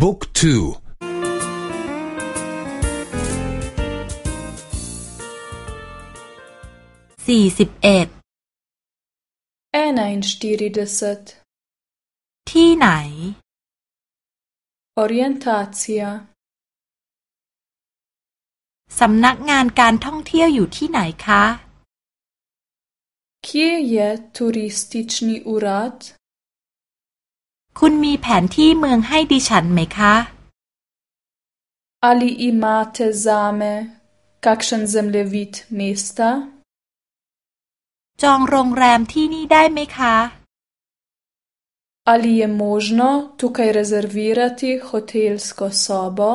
บุ๊กทูสี่สิบเอ็ดเอนาอินสตีริเดสตที่ไหน orientacija สำนักงานการท่องเที่ยวอยู่ที่ไหนคะ Kje je turistični urad คุณมีแผนที่เมืองให้ดิฉันไหมคะ Ali imate zame kakšen zemljevid mesta จองโรงแรมที่นี่ได้ไหมคะ Ali je možno tukaj rezervirati hotelsko sobo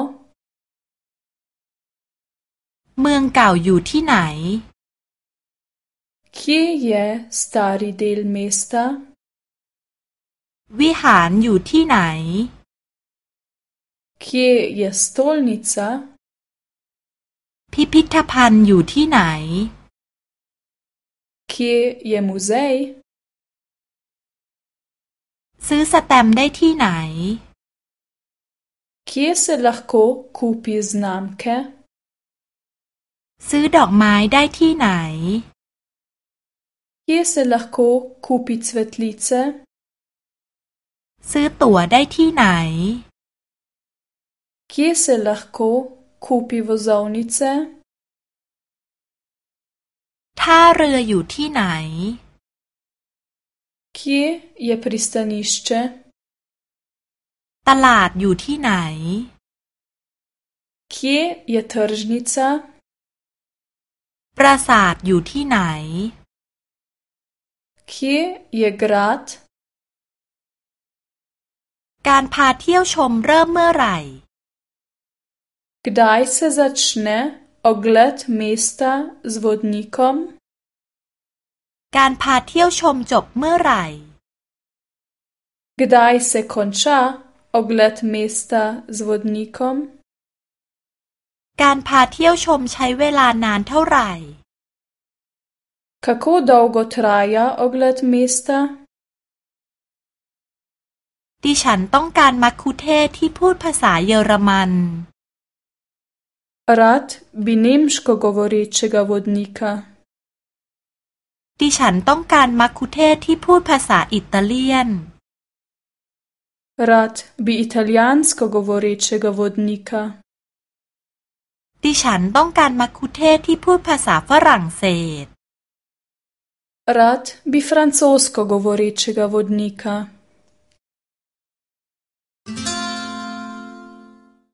เมืองเก่าอยู่ที่ไหน Kje je stari del mesta วิหารอยู่ที่ไหน Kje je stolnica พิพิธภัณฑ์อยู่ที่ไหน Kje je muzej ซื้อสแตมป์ได้ที่ไหน Kje se lahko kupi znamke ซื้อดอกไม้ได้ที่ไหน Kje se lahko kupi cvetlice ซื้อตั๋วได้ที่ไหน Kje se lahko kupi vozovnice ท่าเรืออยู่ที่ไหน Kje je pristanišče ตลาดอยู่ที่ไหน Kje je tržnica ปราสาทอยู่ที่ไหน Kje je grad การพาเที่ยวชมเริ่มเมื่อไหร่ Kdaj se začne ogled mesta z vodnikom การพาเที่ยวชมจบเมื่อไหร่ Kdaj se konča ogled mesta z vodnikom การพาเที่ยวชมใช้เวลานานเท่าไหร่ Kako dolgo traja ogled mesta ดิฉันต้องการมัคคุเทศที่พูดภาษาเยอรมัน Rad bi nemško govorečega vodnika ดิฉันต้องการมัคคุเทศที่พูดภาษาอิตาเลียน Rad bi italijansko govorečega vodnika ดิฉันต้องการมัคคุเทศที่พูดภาษาฝรั่งเศส Rad bi francosko govorečega vodnika